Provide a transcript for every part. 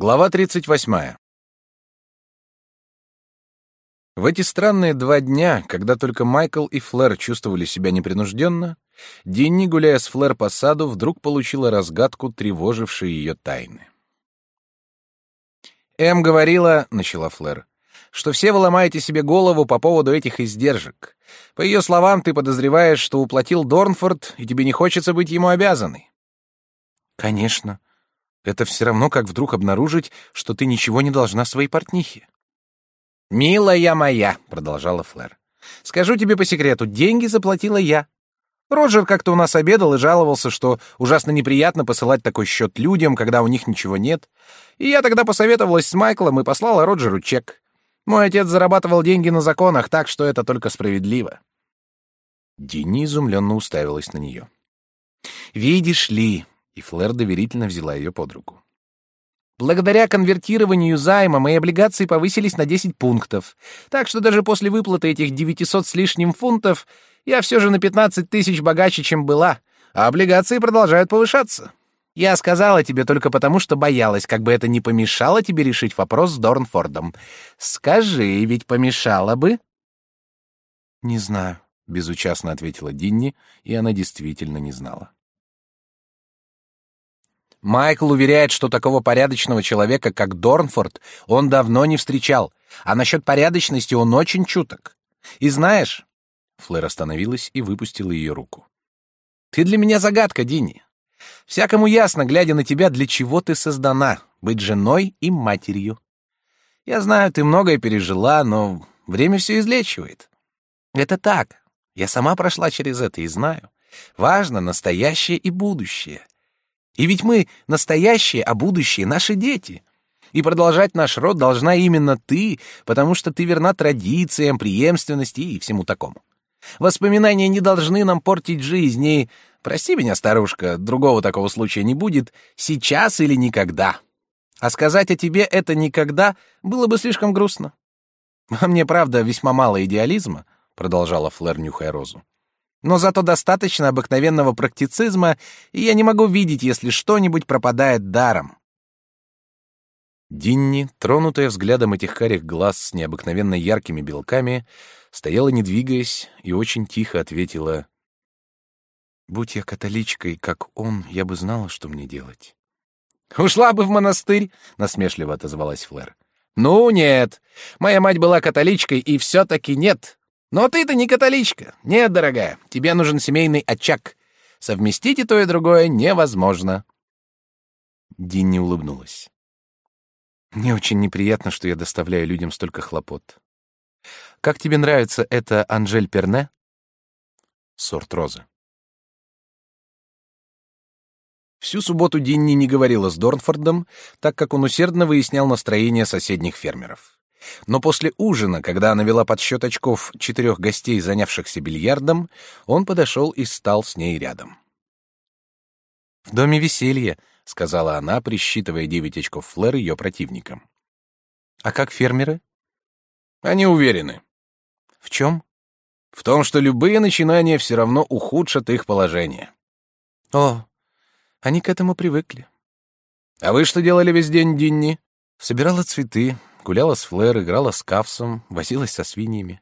Глава 38. В эти странные два дня, когда только Майкл и Флэр чувствовали себя непринужденно, Динни, гуляя с Флэр по саду, вдруг получила разгадку, тревожившей ее тайны. «Эм говорила, — начала Флэр, — что все вы ломаете себе голову по поводу этих издержек. По ее словам, ты подозреваешь, что уплатил Дорнфорд, и тебе не хочется быть ему обязанной». «Конечно», это все равно, как вдруг обнаружить, что ты ничего не должна своей портнихе. «Милая моя», — продолжала Флэр, — «скажу тебе по секрету, деньги заплатила я. Роджер как-то у нас обедал и жаловался, что ужасно неприятно посылать такой счет людям, когда у них ничего нет. И я тогда посоветовалась с Майклом и послала Роджеру чек. Мой отец зарабатывал деньги на законах, так что это только справедливо». Динни изумленно уставилась на нее. «Видишь ли, и Флэр доверительно взяла ее под руку. Благодаря конвертированию займа мои облигации повысились на 10 пунктов, так что даже после выплаты этих 900 с лишним фунтов я все же на 15 тысяч богаче, чем была, а облигации продолжают повышаться. Я сказала тебе только потому, что боялась, как бы это не помешало тебе решить вопрос с Дорнфордом. Скажи, ведь помешало бы?» «Не знаю», — безучастно ответила Динни, и она действительно не знала. Майкл уверяет, что такого порядочного человека, как Дорнфорд, он давно не встречал, а насчет порядочности он очень чуток. И знаешь...» Флэр остановилась и выпустила ее руку. «Ты для меня загадка, Динни. Всякому ясно, глядя на тебя, для чего ты создана — быть женой и матерью. Я знаю, ты многое пережила, но время все излечивает. Это так. Я сама прошла через это и знаю. Важно настоящее и будущее. И ведь мы настоящие, а будущие — наши дети. И продолжать наш род должна именно ты, потому что ты верна традициям, преемственности и всему такому. Воспоминания не должны нам портить жизнь, и, прости меня, старушка, другого такого случая не будет, сейчас или никогда. А сказать о тебе это никогда было бы слишком грустно. А мне, правда, весьма мало идеализма, — продолжала Флэр, нюхая розу. Но зато достаточно обыкновенного практицизма, и я не могу видеть, если что-нибудь пропадает даром. Динни, тронутая взглядом этих карих глаз с необыкновенно яркими белками, стояла не двигаясь и очень тихо ответила: "Будь я католичкой, как он, я бы знала, что мне делать". "Ушла бы в монастырь", насмешливо отозвалась Флэр. "Ну нет. Моя мать была католичкой, и все таки нет. Но ты-то не католичка. Нет, дорогая, тебе нужен семейный очаг. Совместить и то, и другое невозможно. Динни улыбнулась. Мне очень неприятно, что я доставляю людям столько хлопот. Как тебе нравится эта Анжель Перне? Сорт розы. Всю субботу Динни не говорила с Дорнфордом, так как он усердно выяснял настроение соседних фермеров. Но после ужина, когда она вела подсчет очков четырех гостей, занявшихся бильярдом, он подошел и стал с ней рядом. «В доме веселье», — сказала она, присчитывая девять очков Флэр ее противникам. «А как фермеры?» «Они уверены». «В чем?» «В том, что любые начинания все равно ухудшат их положение». «О, они к этому привыкли». «А вы что делали весь день, Динни?» «Собирала цветы, Гуляла с Флэр, играла с Кавсом, возилась со свиньями.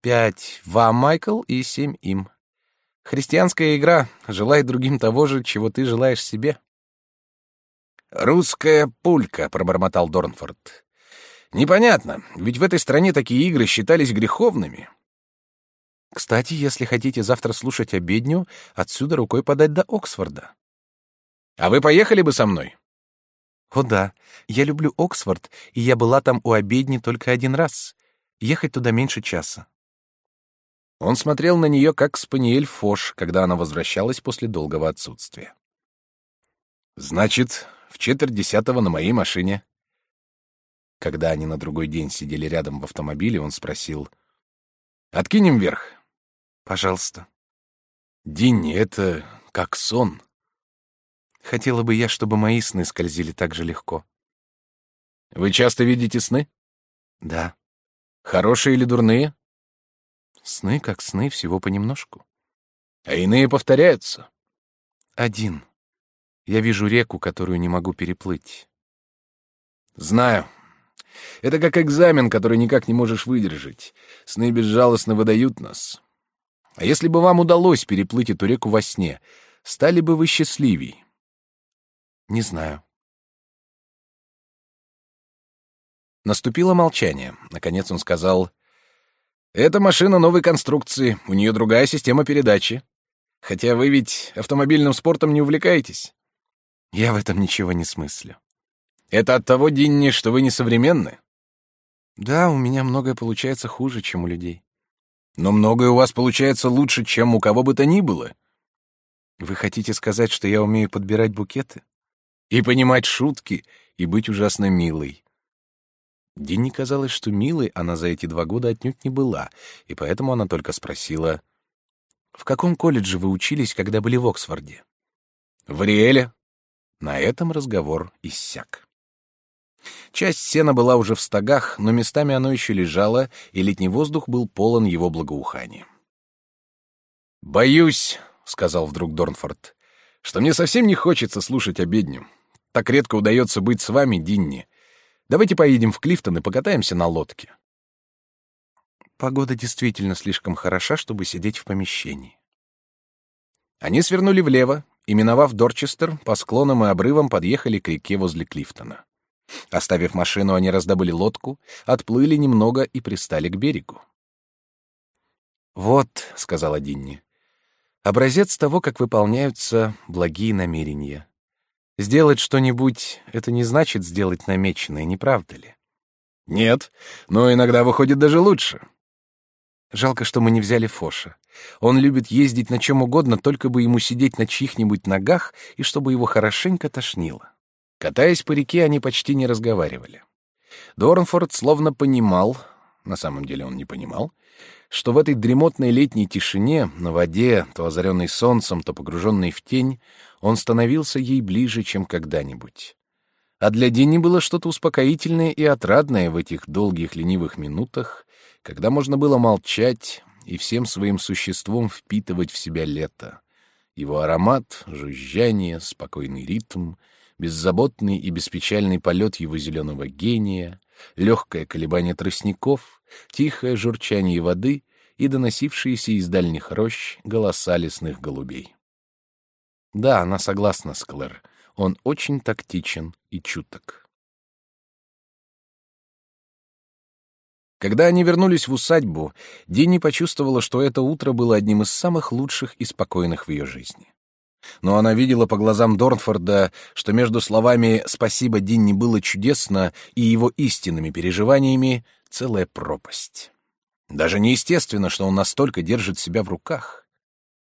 Пять вам, Майкл, и семь им. Христианская игра желает другим того же, чего ты желаешь себе. «Русская пулька», — пробормотал Дорнфорд. «Непонятно, ведь в этой стране такие игры считались греховными». «Кстати, если хотите завтра слушать обедню, отсюда рукой подать до Оксфорда». «А вы поехали бы со мной?» О да, я люблю Оксфорд, и я была там у обедни только один раз. Ехать туда меньше часа. Он смотрел на нее как спаниель Фош, когда она возвращалась после долгого отсутствия. Значит, в четверть десятого на моей машине. Когда они на другой день сидели рядом в автомобиле, он спросил: "Откинем вверх?" "Пожалуйста". Динни, это как сон. Хотела бы я, чтобы мои сны скользили так же легко. Вы часто видите сны? Да. Хорошие или дурные? Сны как сны, всего понемножку. А иные повторяются. Один. Я вижу реку, которую не могу переплыть. Знаю. Это как экзамен, который никак не можешь выдержать. Сны безжалостно выдают нас. А если бы вам удалось переплыть эту реку во сне, стали бы вы счастливей? Не знаю. Наступило молчание. Наконец он сказал: "Эта машина новой конструкции, у нее другая система передачи. Хотя вы ведь автомобильным спортом не увлекаетесь. Я в этом ничего не смыслю. Это от того, Динни, что вы несовременны. Да, у меня многое получается хуже, чем у людей. Но многое у вас получается лучше, чем у кого бы то ни было. Вы хотите сказать, что я умею подбирать букеты? И понимать шутки, и быть ужасно милой. Динни казалось, что милой она за эти два года отнюдь не была, и поэтому она только спросила, «В каком колледже вы учились, когда были в Оксфорде?» «В Риэле». На этом разговор иссяк. Часть сена была уже в стогах, но местами оно еще лежало, и летний воздух был полон его благоухания. «Боюсь», — сказал вдруг Дорнфорд, — «что мне совсем не хочется слушать обедню. Так редко удается быть с вами, Динни. Давайте поедем в Клифтон и покатаемся на лодке». Погода действительно слишком хороша, чтобы сидеть в помещении. Они свернули влево и, миновав Дорчестер, по склонам и обрывам подъехали к реке возле Клифтона. Оставив машину, они раздобыли лодку, отплыли немного и пристали к берегу. «Вот», — сказала Динни, — «образец того, как выполняются благие намерения. Сделать что-нибудь — это не значит сделать намеченное, не правда ли?» «Нет, но иногда выходит даже лучше». Жалко, что мы не взяли Фоша. Он любит ездить на чем угодно, только бы ему сидеть на чьих-нибудь ногах и чтобы его хорошенько тошнило. Катаясь по реке, они почти не разговаривали. Дорнфорд словно понимал, на самом деле он не понимал, что в этой дремотной летней тишине, на воде, то озаренной солнцем, то погруженной в тень, он становился ей ближе, чем когда-нибудь. А для Дени было что-то успокоительное и отрадное в этих долгих ленивых минутах, когда можно было молчать и всем своим существом впитывать в себя лето. Его аромат, жужжание, спокойный ритм — беззаботный и беспечальный полет его зеленого гения, легкое колебание тростников, тихое журчание воды и доносившиеся из дальних рощ голоса лесных голубей. Да, она согласна с Клэр. Он очень тактичен и чуток. Когда они вернулись в усадьбу, Динни почувствовала, что это утро было одним из самых лучших и спокойных в ее жизни но она видела по глазам Дорнфорда, что между словами «спасибо, Динни, было чудесно» и его истинными переживаниями целая пропасть. Даже неестественно, что он настолько держит себя в руках.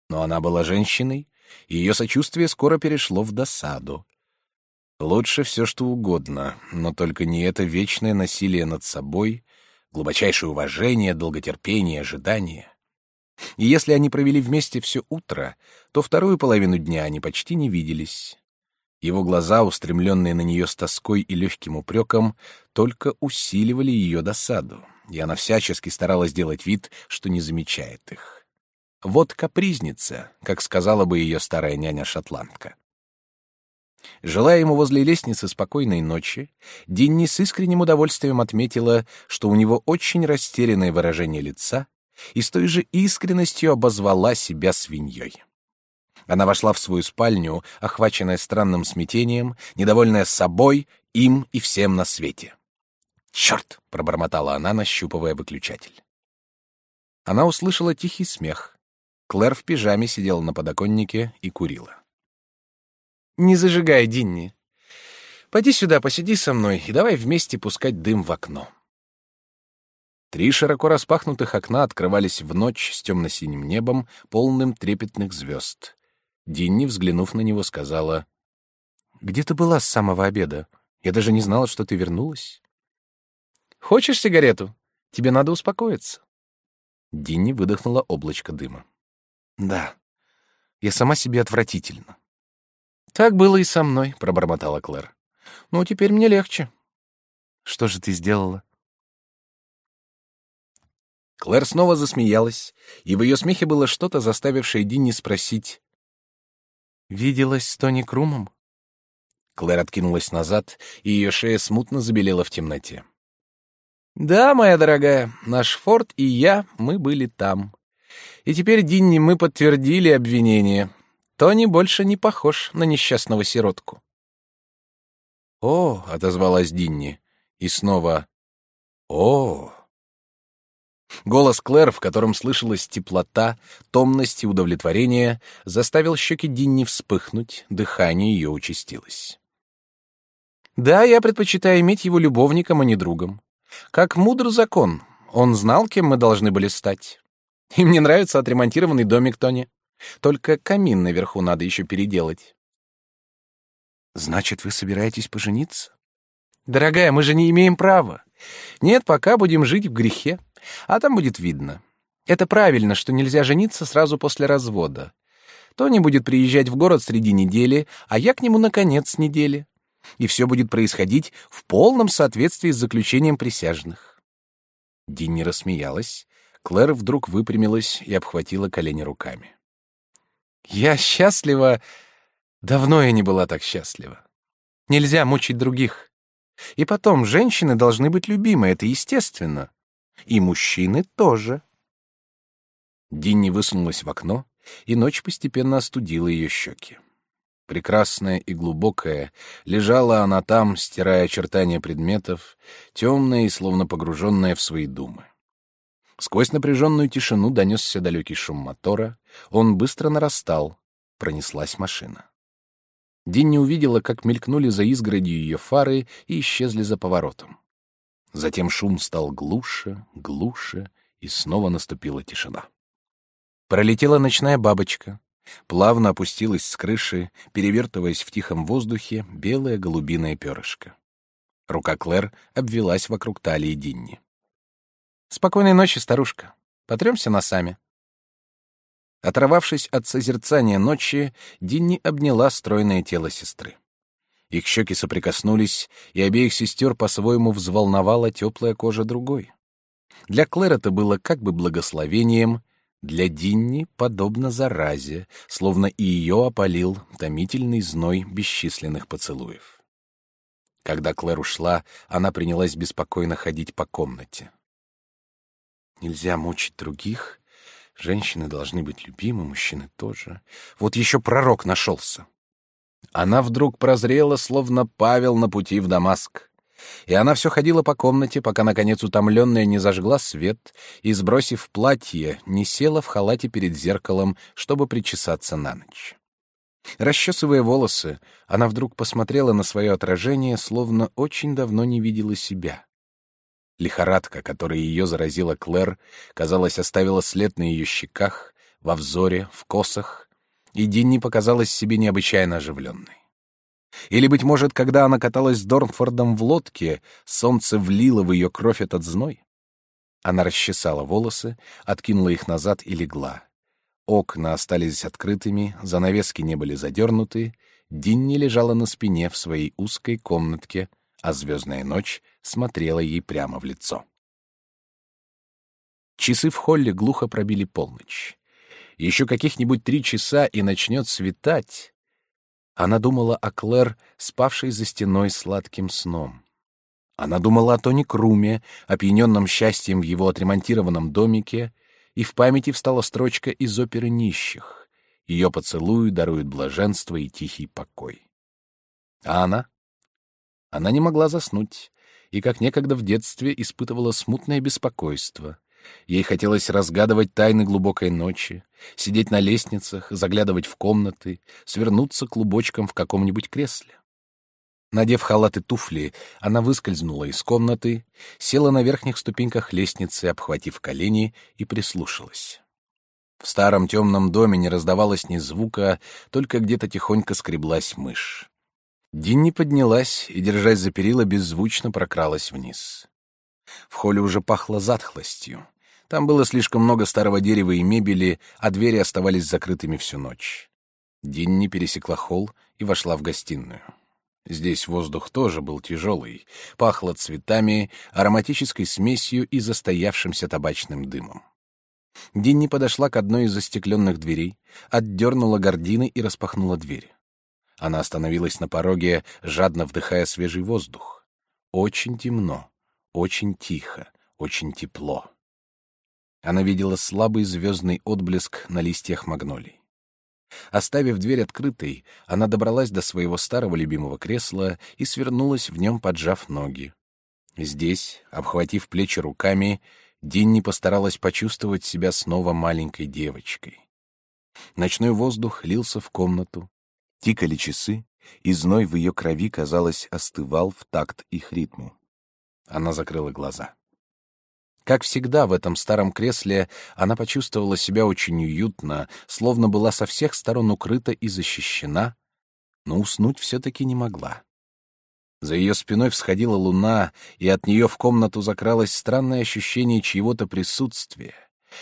Но она была женщиной, и ее сочувствие скоро перешло в досаду. Лучше все, что угодно, но только не это вечное насилие над собой, глубочайшее уважение, долготерпение, ожидание. И если они провели вместе все утро, то вторую половину дня они почти не виделись. Его глаза, устремленные на нее с тоской и легким упреком, только усиливали ее досаду, и она всячески старалась сделать вид, что не замечает их. Вот капризница, как сказала бы ее старая няня-шотландка. Желая ему возле лестницы спокойной ночи, Динни с искренним удовольствием отметила, что у него очень растерянное выражение лица и с той же искренностью обозвала себя свиньей. Она вошла в свою спальню, охваченная странным смятением, недовольная собой, им и всем на свете. «Черт!» — пробормотала она, нащупывая выключатель. Она услышала тихий смех. Клэр в пижаме сидела на подоконнике и курила. «Не зажигай, Динни. Пойди сюда, посиди со мной и давай вместе пускать дым в окно». Три широко распахнутых окна открывались в ночь с темно-синим небом, полным трепетных звезд. Динни, взглянув на него, сказала, «Где ты была с самого обеда? Я даже не знала, что ты вернулась». «Хочешь сигарету? Тебе надо успокоиться». Динни выдохнула облачко дыма. «Да, я сама себе отвратительна». «Так было и со мной», — пробормотала Клэр. «Ну, теперь мне легче». «Что же ты сделала?» Клэр снова засмеялась, и в ее смехе было что-то, заставившее Динни спросить. «Виделась с Тони Крумом?» Клэр откинулась назад, и ее шея смутно забелела в темноте. «Да, моя дорогая, наш Форд и я, мы были там. И теперь, Динни, мы подтвердили обвинение. Тони больше не похож на несчастного сиротку». «О», — отозвалась Динни, и снова «О». Голос Клэр, в котором слышалась теплота, томность и удовлетворение, заставил щеки Динни вспыхнуть, дыхание ее участилось. Да, я предпочитаю иметь его любовником, а не другом. Как мудр закон, он знал, кем мы должны были стать. И мне нравится отремонтированный домик Тони. Только камин наверху надо еще переделать. Значит, вы собираетесь пожениться? Дорогая, мы же не имеем права. Нет, пока будем жить в грехе, а там будет видно. Это правильно, что нельзя жениться сразу после развода. Тони будет приезжать в город среди недели, а я к нему на конец недели и все будет происходить в полном соответствии с заключением присяжных. Динни рассмеялась. Клэр вдруг выпрямилась и обхватила колени руками. «Я счастлива... Давно я не была так счастлива. Нельзя мучить других. И потом, женщины должны быть любимы, это естественно. И мужчины тоже». Динни высунулась в окно, и ночь постепенно остудила ее щеки. Прекрасная и глубокая, лежала она там, стирая очертания предметов, темная и словно погруженная в свои думы. Сквозь напряженную тишину донесся далекий шум мотора, он быстро нарастал, пронеслась машина. Динни увидела, как мелькнули за изгородью ее фары и исчезли за поворотом. Затем шум стал глуше, глуше, и снова наступила тишина. Пролетела ночная бабочка, Плавно опустилась с крыши, перевертываясь в тихом воздухе, белое голубиное перышко. Рука Клэр обвелась вокруг талии Динни. «Спокойной ночи, старушка. Потремся носами». Оторвавшись от созерцания ночи, Динни обняла стройное тело сестры. Их щеки соприкоснулись, и обеих сестер по-своему взволновала теплая кожа другой. Для Клэр это было как бы благословением, для Динни подобно заразе, словно и ее опалил томительный зной бесчисленных поцелуев. Когда Клэр ушла, она принялась беспокойно ходить по комнате. Нельзя мучить других. Женщины должны быть любимы, мужчины тоже. Вот еще пророк нашелся. Она вдруг прозрела, словно Павел на пути в Дамаск. И она все ходила по комнате, пока, наконец, утомленная не зажгла свет и, сбросив платье, не села в халате перед зеркалом, чтобы причесаться на ночь. Расчесывая волосы, она вдруг посмотрела на свое отражение, словно очень давно не видела себя. Лихорадка, которая ее заразила Клэр, казалось, оставила след на ее щеках, во взоре, в косах, и Динни показалась себе необычайно оживленной. Или, быть может, когда она каталась с Дорнфордом в лодке, солнце влило в ее кровь этот зной? Она расчесала волосы, откинула их назад и легла. Окна остались открытыми, занавески не были задернуты, Динни лежала на спине в своей узкой комнатке, а звездная ночь смотрела ей прямо в лицо. Часы в холле глухо пробили полночь. Еще каких-нибудь три часа и начнет светать, она думала о Клэр, спавшей за стеной сладким сном. Она думала о Тони Круме, опьяненном счастьем в его отремонтированном домике, и в памяти встала строчка из оперы «Нищих». Ее поцелуи даруют блаженство и тихий покой. А она? Она не могла заснуть, и, как некогда в детстве, испытывала смутное беспокойство — Ей хотелось разгадывать тайны глубокой ночи, сидеть на лестницах, заглядывать в комнаты, свернуться клубочком в каком-нибудь кресле. Надев халат и туфли, она выскользнула из комнаты, села на верхних ступеньках лестницы, обхватив колени, и прислушалась. В старом темном доме не раздавалось ни звука, только где-то тихонько скреблась мышь. Динни поднялась и, держась за перила, беззвучно прокралась вниз. В холле уже пахло затхлостью. Там было слишком много старого дерева и мебели, а двери оставались закрытыми всю ночь. Динни пересекла холл и вошла в гостиную. Здесь воздух тоже был тяжелый, пахло цветами, ароматической смесью и застоявшимся табачным дымом. Динни подошла к одной из застекленных дверей, отдернула гардины и распахнула дверь. Она остановилась на пороге, жадно вдыхая свежий воздух. Очень темно, очень тихо, очень тепло. Она видела слабый звездный отблеск на листьях магнолий. Оставив дверь открытой, она добралась до своего старого любимого кресла и свернулась в нем, поджав ноги. Здесь, обхватив плечи руками, Динни постаралась почувствовать себя снова маленькой девочкой. Ночной воздух лился в комнату, тикали часы, и зной в ее крови, казалось, остывал в такт их ритму. Она закрыла глаза. Как всегда в этом старом кресле она почувствовала себя очень уютно, словно была со всех сторон укрыта и защищена, но уснуть все-таки не могла. За ее спиной всходила луна, и от нее в комнату закралось странное ощущение чьего-то присутствия,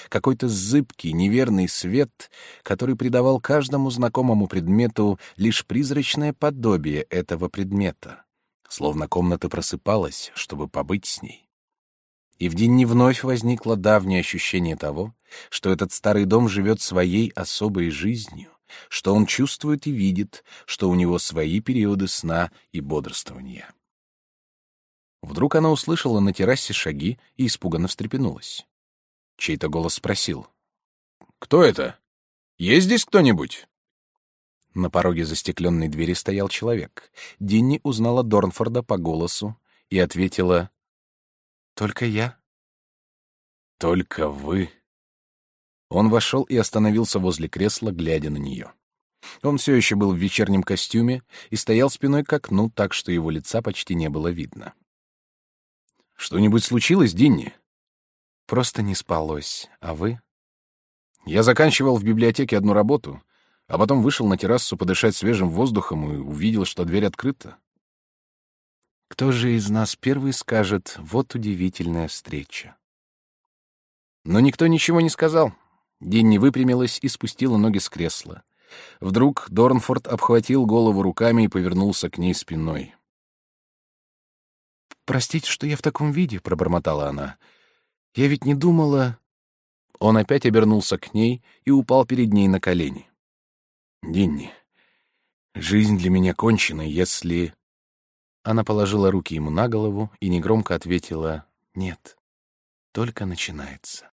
какой-то зыбкий, неверный свет, который придавал каждому знакомому предмету лишь призрачное подобие этого предмета, словно комната просыпалась, чтобы побыть с ней. И в день не вновь возникло давнее ощущение того, что этот старый дом живет своей особой жизнью, что он чувствует и видит, что у него свои периоды сна и бодрствования. Вдруг она услышала на террасе шаги и испуганно встрепенулась. Чей-то голос спросил. «Кто это? Есть здесь кто-нибудь?» На пороге застекленной двери стоял человек. Динни узнала Дорнфорда по голосу и ответила «Только я». «Только вы», он вошел и остановился возле кресла, глядя на нее. Он все еще был в вечернем костюме и стоял спиной к окну, так что его лица почти не было видно. «Что-нибудь случилось, Динни?» «Просто не спалось. А вы?» «Я заканчивал в библиотеке одну работу, а потом вышел на террасу подышать свежим воздухом и увидел, что дверь открыта». «Кто же из нас первый скажет «вот удивительная встреча»?» Но никто ничего не сказал. Динни выпрямилась и спустила ноги с кресла. Вдруг Дорнфорд обхватил голову руками и повернулся к ней спиной. «Простите, что я в таком виде», — пробормотала она. «Я ведь не думала...» Он опять обернулся к ней и упал перед ней на колени. «Динни, жизнь для меня кончена, если...» Она положила руки ему на голову и негромко ответила «Нет, только начинается».